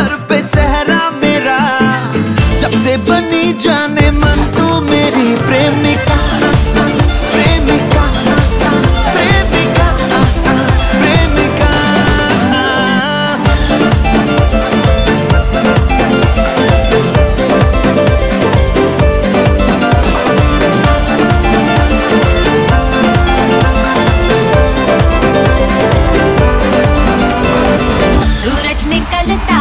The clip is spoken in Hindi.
सर पे सहरा मेरा। जब से बनी जाने मन तू मेरी प्रेमिका प्रेमिका प्रेमिका प्रेमिका। सूरज निकलता